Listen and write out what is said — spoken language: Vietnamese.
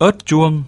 ớt chuông.